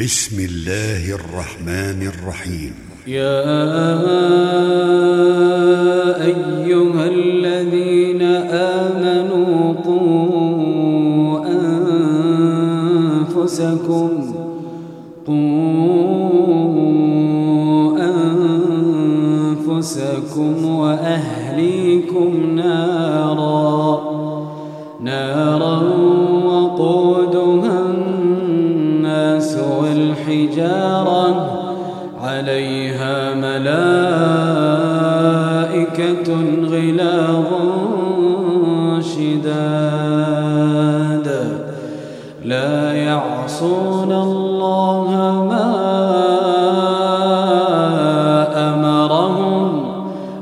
بسم الله الرحمن الرحيم. يا أيها الذين آمنوا قوا أنفسكم. قوا أنفسكم وأهليكم نارا. نارا والحجارة عليها ملائكة غلاظ شداد. لا يعصون الله ما أمرهم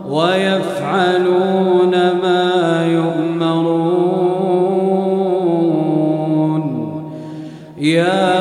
ويفعلون ما يؤمرون. يا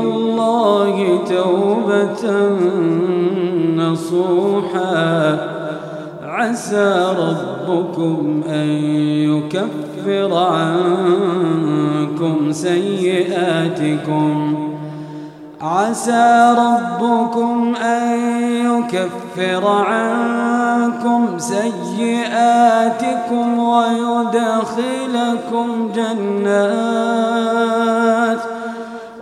الله توبة نصوحا. عسى ربكم أن يكفر عنكم سيئاتكم. عسى ربكم أن يكفر عنكم سيئاتكم ويدخلكم جنات.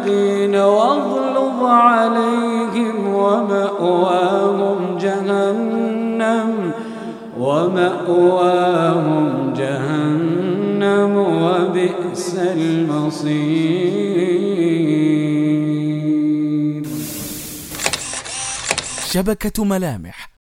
والمنافقين واغلظ عليهم ومأواهم جهنم ومأواهم جهنم وبئس المصير. شبكة ملامح.